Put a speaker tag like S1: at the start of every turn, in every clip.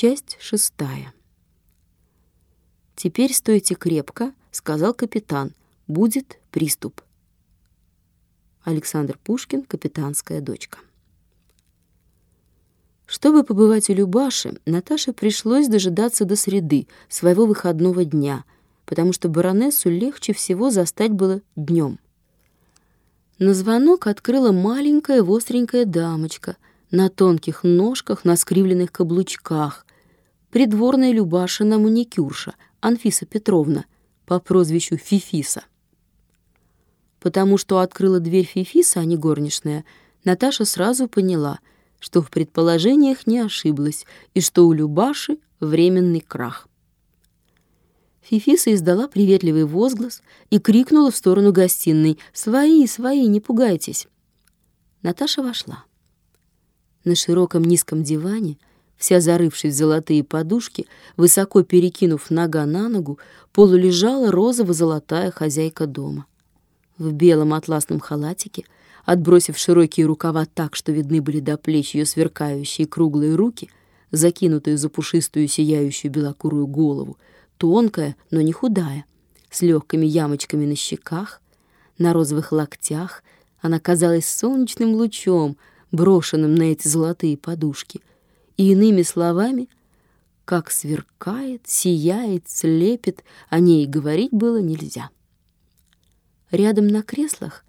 S1: Часть шестая. «Теперь стойте крепко», — сказал капитан. «Будет приступ». Александр Пушкин, «Капитанская дочка». Чтобы побывать у Любаши, Наташе пришлось дожидаться до среды, своего выходного дня, потому что баронессу легче всего застать было днем. На звонок открыла маленькая востренькая дамочка на тонких ножках, на скривленных каблучках, придворная Любашина маникюрша Анфиса Петровна по прозвищу Фифиса. Потому что открыла дверь Фифиса, а не горничная, Наташа сразу поняла — что в предположениях не ошиблась и что у Любаши временный крах. Фифиса издала приветливый возглас и крикнула в сторону гостиной «Свои, свои, не пугайтесь!». Наташа вошла. На широком низком диване, вся зарывшись в золотые подушки, высоко перекинув нога на ногу, полулежала розово-золотая хозяйка дома. В белом атласном халатике — Отбросив широкие рукава так, что видны были до плеч ее сверкающие круглые руки, закинутые за пушистую сияющую белокурую голову, тонкая, но не худая, с легкими ямочками на щеках, на розовых локтях, она казалась солнечным лучом, брошенным на эти золотые подушки. И иными словами, как сверкает, сияет, слепит, о ней говорить было нельзя. Рядом на креслах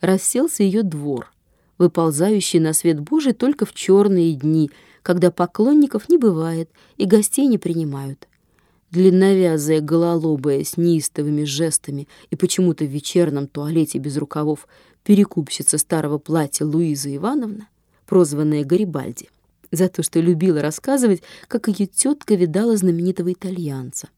S1: расселся ее двор, выползающий на свет Божий только в черные дни, когда поклонников не бывает и гостей не принимают. Длинновязая гололобая с неистовыми жестами и почему-то в вечерном туалете без рукавов перекупщица старого платья Луиза Ивановна, прозванная Гарибальди, за то, что любила рассказывать, как ее тетка видала знаменитого итальянца.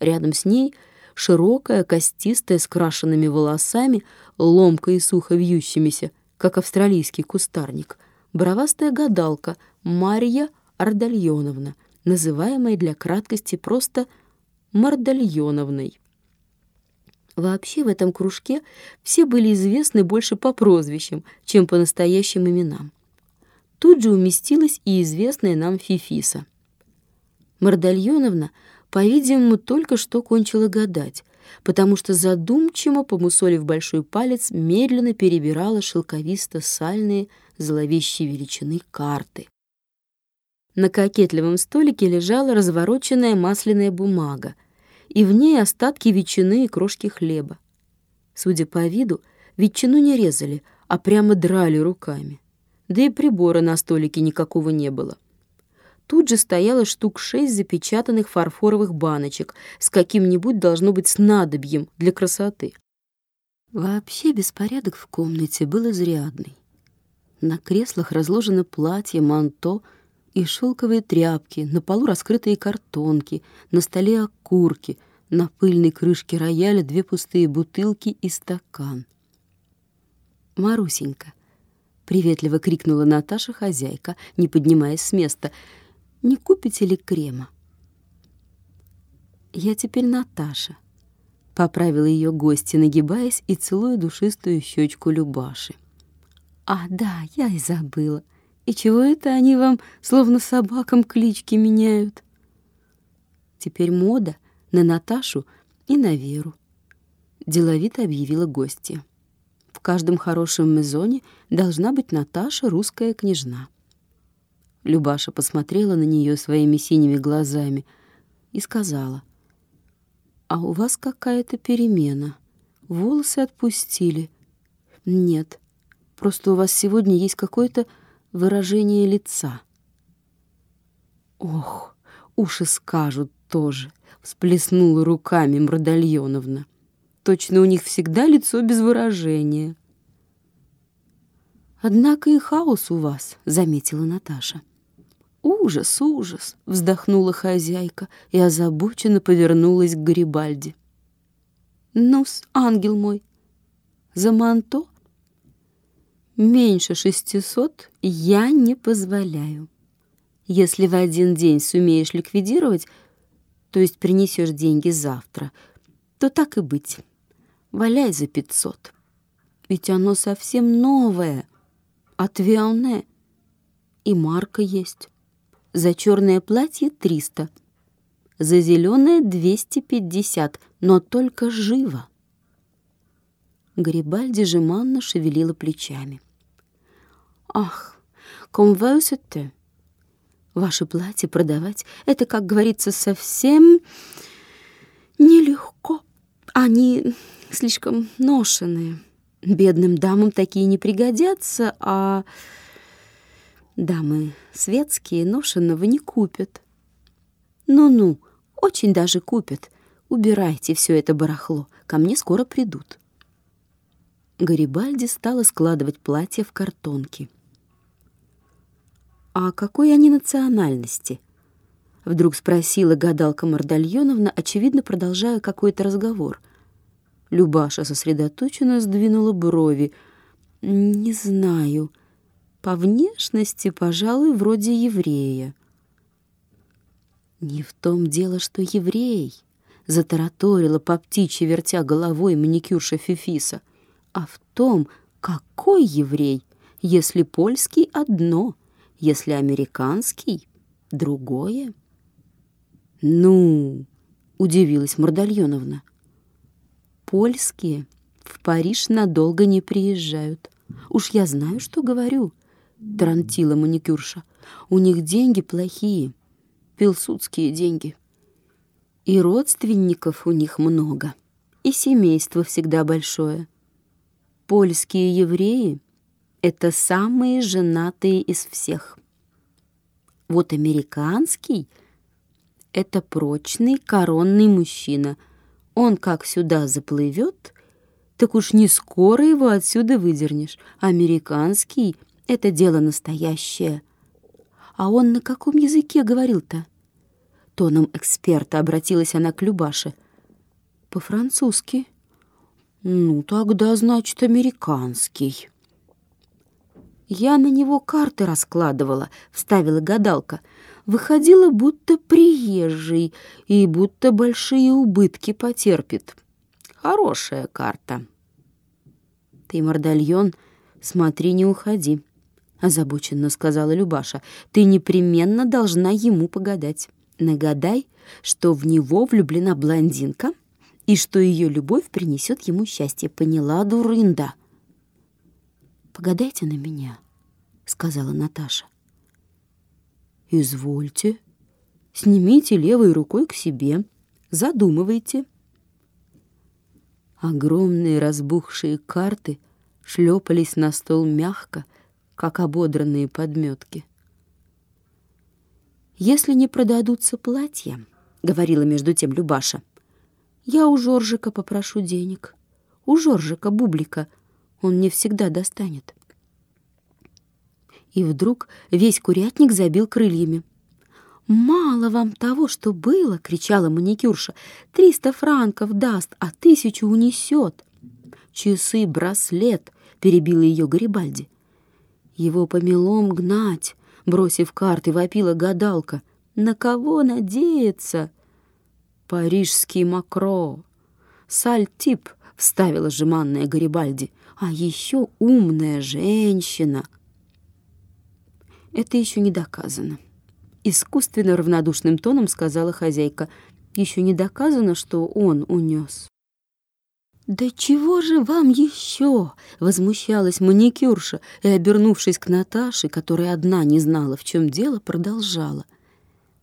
S1: Рядом с ней — широкая, костистая, с крашенными волосами, ломко и сухо вьющимися, как австралийский кустарник, бровастая гадалка Марья Ардальоновна, называемая для краткости просто Мардальоновной. Вообще в этом кружке все были известны больше по прозвищам, чем по настоящим именам. Тут же уместилась и известная нам Фифиса. Мардальоновна — по-видимому, только что кончила гадать, потому что задумчиво, помусолив большой палец, медленно перебирала шелковисто-сальные зловещие величины карты. На кокетливом столике лежала развороченная масляная бумага, и в ней остатки ветчины и крошки хлеба. Судя по виду, ветчину не резали, а прямо драли руками. Да и прибора на столике никакого не было. Тут же стояло штук шесть запечатанных фарфоровых баночек с каким-нибудь, должно быть, снадобьем для красоты. Вообще беспорядок в комнате был изрядный. На креслах разложено платье, манто и шелковые тряпки, на полу раскрытые картонки, на столе окурки, на пыльной крышке рояля две пустые бутылки и стакан. «Марусенька!» — приветливо крикнула Наташа хозяйка, не поднимаясь с места — не купите ли крема? Я теперь Наташа, поправила ее гостья, нагибаясь и целуя душистую щечку Любаши. А, да, я и забыла. И чего это они вам словно собакам клички меняют? Теперь мода на Наташу и на Веру. Деловито объявила гостья. В каждом хорошем мезоне должна быть Наташа, русская княжна. Любаша посмотрела на нее своими синими глазами и сказала, «А у вас какая-то перемена. Волосы отпустили». «Нет, просто у вас сегодня есть какое-то выражение лица». «Ох, уши скажут тоже», — всплеснула руками Мрадальоновна. «Точно у них всегда лицо без выражения». «Однако и хаос у вас», — заметила Наташа. «Ужас, ужас!» — вздохнула хозяйка и озабоченно повернулась к Гарибальди. «Ну-с, ангел мой, за манто меньше шестисот я не позволяю. Если в один день сумеешь ликвидировать, то есть принесешь деньги завтра, то так и быть, валяй за пятьсот. Ведь оно совсем новое, от Вионе, и марка есть» За черное платье — триста. За зеленое — двести пятьдесят, но только живо. Гарибальди жеманно шевелила плечами. «Ах, комвеусете! Ваше платье продавать — это, как говорится, совсем нелегко. Они слишком ношеные. Бедным дамам такие не пригодятся, а дамы светские ношеного не купят. Ну-ну, очень даже купят. Убирайте все это барахло, ко мне скоро придут». Гарибальди стала складывать платья в картонки. «А какой они национальности?» Вдруг спросила гадалка Мордальоновна, очевидно, продолжая какой-то разговор. Любаша сосредоточенно сдвинула брови. «Не знаю. По внешности, пожалуй, вроде еврея». «Не в том дело, что еврей», — затараторила по птичьи, вертя головой маникюрша Фифиса а в том, какой еврей, если польский — одно, если американский — другое. «Ну!» — удивилась Мордальоновна. «Польские в Париж надолго не приезжают. Уж я знаю, что говорю», — трантила маникюрша. «У них деньги плохие, пилсудские деньги. И родственников у них много, и семейство всегда большое. Польские евреи — это самые женатые из всех. Вот американский — это прочный коронный мужчина. Он как сюда заплывет, так уж не скоро его отсюда выдернешь. Американский — это дело настоящее. А он на каком языке говорил-то? Тоном эксперта обратилась она к Любаше. По-французски. Ну, тогда, значит, американский. Я на него карты раскладывала, вставила гадалка. Выходила, будто приезжий и будто большие убытки потерпит. Хорошая карта. Ты, мордальон, смотри, не уходи, озабоченно сказала Любаша. Ты непременно должна ему погадать. Нагадай, что в него влюблена блондинка — и что ее любовь принесет ему счастье. Поняла дурында. «Погадайте на меня», — сказала Наташа. «Извольте. Снимите левой рукой к себе. Задумывайте». Огромные разбухшие карты шлепались на стол мягко, как ободранные подметки. «Если не продадутся платья», — говорила между тем Любаша, — я у Жоржика попрошу денег. У Жоржика Бублика. Он мне всегда достанет. И вдруг весь курятник забил крыльями. «Мало вам того, что было!» — кричала маникюрша. «Триста франков даст, а тысячу унесет!» «Часы, браслет!» — перебила ее Гарибальди. Его помелом гнать, бросив карты, вопила гадалка. «На кого надеяться?» «Парижский макро!» «Сальтип!» — вставила жеманная Гарибальди. «А еще умная женщина!» «Это еще не доказано», — искусственно равнодушным тоном сказала хозяйка. «Еще не доказано, что он унес». «Да чего же вам еще?» — возмущалась маникюрша и, обернувшись к Наташе, которая одна не знала, в чем дело, продолжала.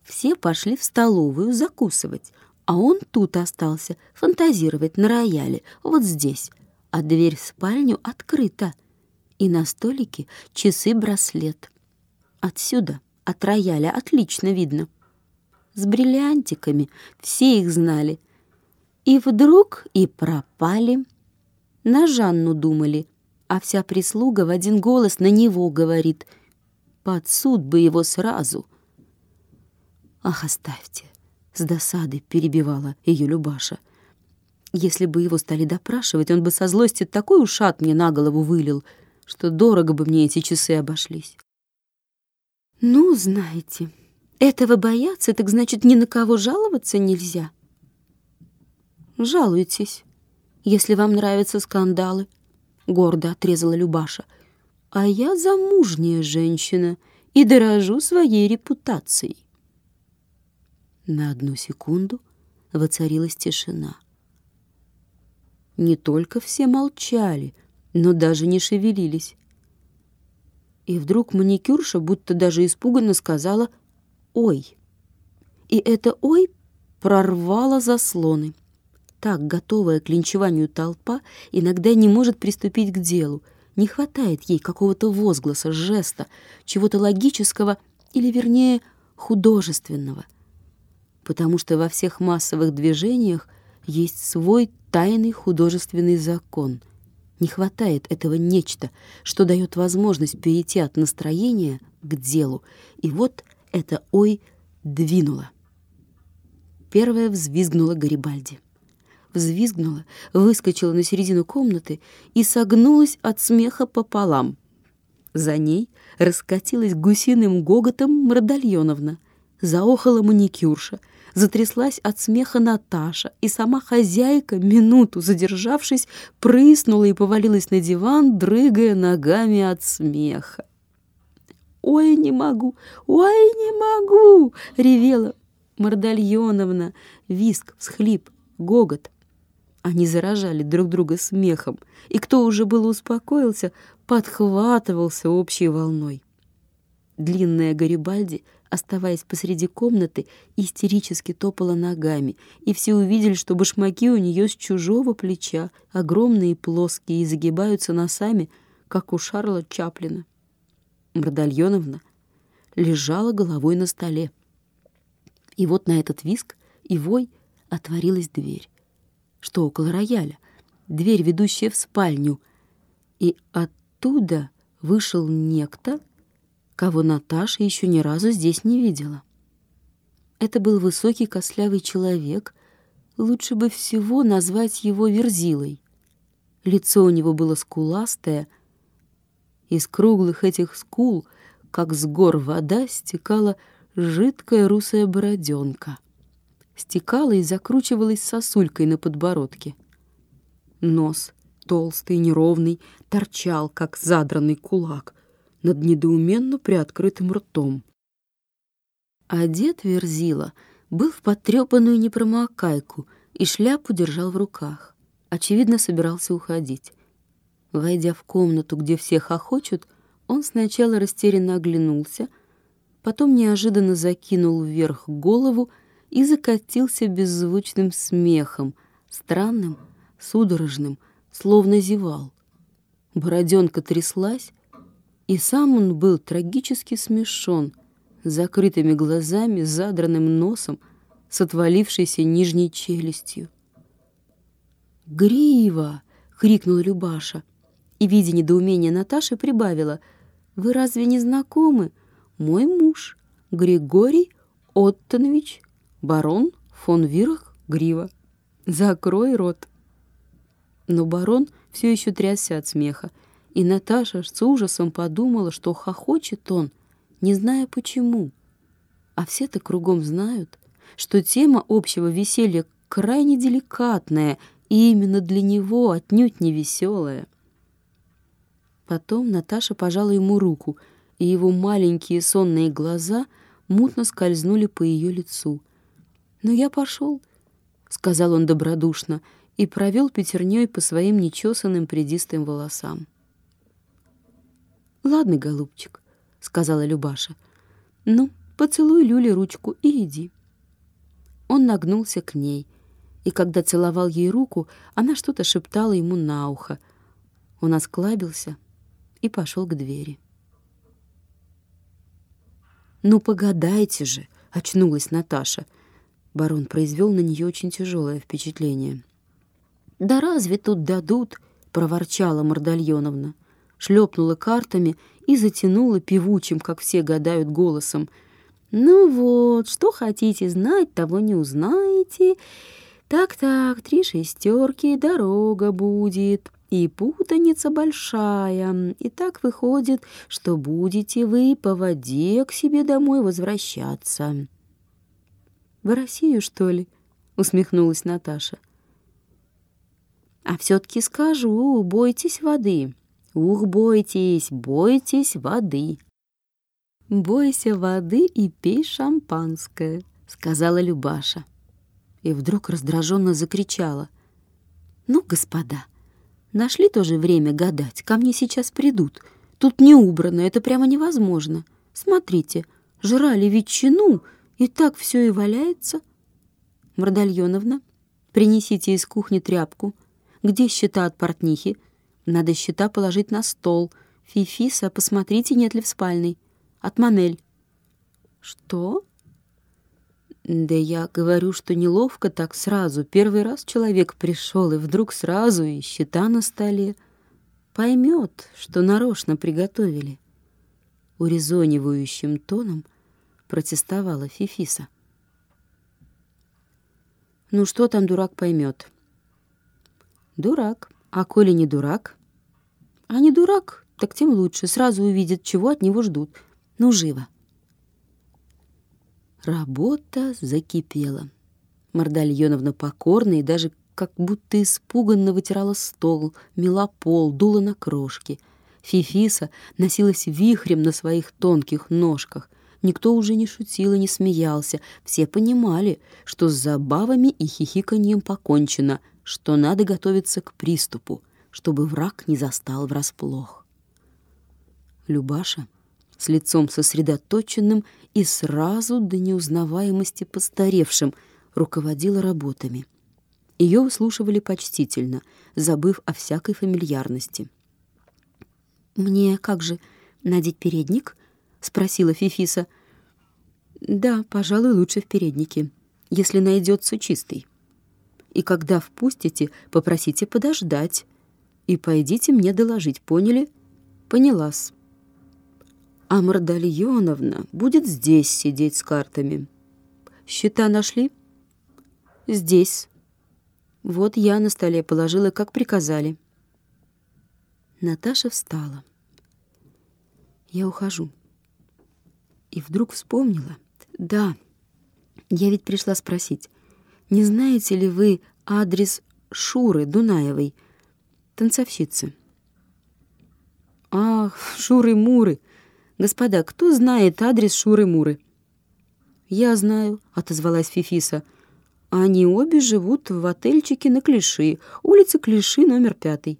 S1: Все пошли в столовую закусывать, а он тут остался, фантазировать на рояле, вот здесь. А дверь в спальню открыта. И на столике часы-браслет. Отсюда, от рояля, отлично видно. С бриллиантиками, все их знали. И вдруг и пропали. На Жанну думали, а вся прислуга в один голос на него говорит. Под суд бы его сразу. Ах, оставьте, с досады перебивала ее Любаша. Если бы его стали допрашивать, он бы со злости такой ушат мне на голову вылил, что дорого бы мне эти часы обошлись. Ну, знаете, этого бояться, так значит, ни на кого жаловаться нельзя. Жалуйтесь, если вам нравятся скандалы, — гордо отрезала Любаша. А я замужняя женщина и дорожу своей репутацией. На одну секунду воцарилась тишина. Не только все молчали, но даже не шевелились. И вдруг маникюрша будто даже испуганно сказала «Ой!». И это «Ой» прорвало заслоны. Так, готовая к линчеванию толпа, иногда не может приступить к делу. Не хватает ей какого-то возгласа, жеста, чего-то логического или, вернее, художественного. Потому что во всех массовых движениях есть свой тайный художественный закон. Не хватает этого нечто, что дает возможность перейти от настроения к делу. И вот это «ой» двинуло. Первая взвизгнула Гарибальди. Взвизгнула, выскочила на середину комнаты и согнулась от смеха пополам. За ней раскатилась гусиным гоготом Мрадальоновна. Заохала маникюрша — затряслась от смеха Наташа, и сама хозяйка, минуту задержавшись, прыснула и повалилась на диван, дрыгая ногами от смеха. «Ой, не могу! Ой, не могу!» — ревела Мордальоновна. Виск, всхлип, гогот. Они заражали друг друга смехом, и кто уже было успокоился, подхватывался общей волной. Длинная Гарибальди — оставаясь посреди комнаты, истерически топала ногами, и все увидели, что башмаки у нее с чужого плеча, огромные и плоские, и загибаются носами, как у Шарла Чаплина. Мрадальоновна лежала головой на столе. И вот на этот виск и вой отворилась дверь, что около рояля, дверь, ведущая в спальню, и оттуда вышел некто, кого Наташа еще ни разу здесь не видела. Это был высокий кослявый человек, лучше бы всего назвать его Верзилой. Лицо у него было скуластое, из круглых этих скул, как с гор вода, стекала жидкая русая бороденка. Стекала и закручивалась сосулькой на подбородке. Нос, толстый, неровный, торчал, как задранный кулак над недоуменно приоткрытым ртом. Дед Верзила был в потрепанную непромокайку и шляпу держал в руках. Очевидно, собирался уходить. Войдя в комнату, где все хохочут, он сначала растерянно оглянулся, потом неожиданно закинул вверх голову и закатился беззвучным смехом, странным, судорожным, словно зевал. Бороденка тряслась, и сам он был трагически смешон, с закрытыми глазами, задранным носом, с отвалившейся нижней челюстью. «Грива!» — крикнул Любаша. И, видя недоумение Наташи, прибавила. «Вы разве не знакомы? Мой муж, Григорий Оттонович, барон фон Вирах Грива. Закрой рот!» Но барон все еще трясся от смеха, и Наташа с ужасом подумала, что хохочет он, не зная почему. А все-то кругом знают, что тема общего веселья крайне деликатная и именно для него отнюдь не веселая. Потом Наташа пожала ему руку, и его маленькие сонные глаза мутно скользнули по ее лицу. «Но я пошел», — сказал он добродушно, и провел пятерней по своим нечесанным придистым волосам. «Ладно, голубчик», — сказала Любаша. «Ну, поцелуй Люле ручку и иди». Он нагнулся к ней, и когда целовал ей руку, она что-то шептала ему на ухо. Он осклабился и пошел к двери. «Ну, погадайте же!» — очнулась Наташа. Барон произвел на нее очень тяжелое впечатление. «Да разве тут дадут?» — проворчала Мордальоновна шлепнула картами и затянула певучим, как все гадают, голосом. «Ну вот, что хотите знать, того не узнаете. Так-так, три шестерки, дорога будет, и путаница большая. И так выходит, что будете вы по воде к себе домой возвращаться». «В Россию, что ли?» — усмехнулась Наташа. «А все-таки скажу, бойтесь воды». Ух, бойтесь, бойтесь воды. бойся воды и пей шампанское», — сказала Любаша. И вдруг раздраженно закричала. «Ну, господа, нашли тоже время гадать, ко мне сейчас придут. Тут не убрано, это прямо невозможно. Смотрите, жрали ветчину, и так все и валяется. Мордальоновна, принесите из кухни тряпку. Где счета от портнихи? Надо счета положить на стол. Фифиса, посмотрите, нет ли в спальной. От Манель. Что? Да я говорю, что неловко так сразу. Первый раз человек пришел, и вдруг сразу и счета на столе. Поймет, что нарочно приготовили. Урезонивающим тоном протестовала Фифиса. Ну что там дурак поймет? Дурак. А коли не дурак? А не дурак, так тем лучше. Сразу увидит, чего от него ждут. Ну, живо. Работа закипела. Мордальоновна покорно и даже как будто испуганно вытирала стол, мела пол, дула на крошки. Фифиса носилась вихрем на своих тонких ножках. Никто уже не шутил и не смеялся. Все понимали, что с забавами и хихиканьем покончено, что надо готовиться к приступу, чтобы враг не застал врасплох. Любаша с лицом сосредоточенным и сразу до неузнаваемости постаревшим руководила работами. Ее выслушивали почтительно, забыв о всякой фамильярности. «Мне как же, надеть передник?» — спросила Фифиса. «Да, пожалуй, лучше в переднике, если найдется чистый. И когда впустите, попросите подождать. И пойдите мне доложить, поняли?» «Поняла-с». «А Мордальоновна будет здесь сидеть с картами. Счета нашли?» «Здесь». Вот я на столе положила, как приказали. Наташа встала. «Я ухожу». И вдруг вспомнила. Да, я ведь пришла спросить, не знаете ли вы адрес Шуры Дунаевой, танцовщицы? Ах, Шуры-Муры! Господа, кто знает адрес Шуры-Муры? Я знаю, отозвалась Фифиса. Они обе живут в отельчике на Клиши, улица Клиши, номер пятый.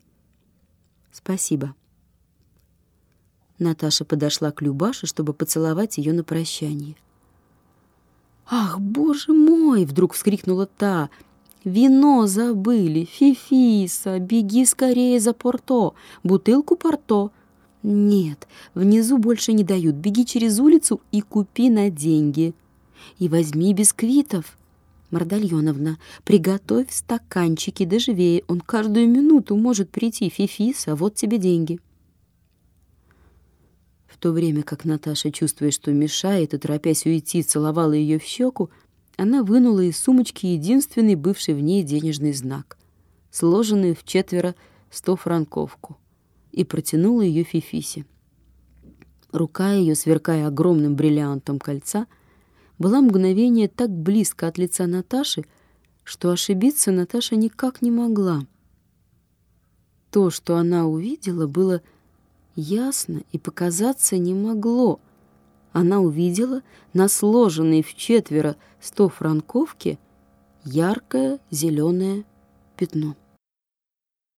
S1: Спасибо. Наташа подошла к Любаше, чтобы поцеловать ее на прощание. «Ах, боже мой!» — вдруг вскрикнула та. «Вино забыли! Фифиса, беги скорее за Порто! Бутылку Порто!» «Нет, внизу больше не дают. Беги через улицу и купи на деньги. И возьми бисквитов!» Мардальоновна, приготовь стаканчики, да живее. Он каждую минуту может прийти. Фифиса, вот тебе деньги. В то время как Наташа, чувствуя, что мешает, и торопясь уйти, целовала ее в щеку, она вынула из сумочки единственный бывший в ней денежный знак, сложенный в четверо сто франковку, и протянула ее Фифисе. Рука ее, сверкая огромным бриллиантом кольца, была мгновение так близко от лица Наташи, что ошибиться Наташа никак не могла. То, что она увидела, было ясно и показаться не могло. Она увидела на сложенной в четверо сто франковке яркое зеленое пятно.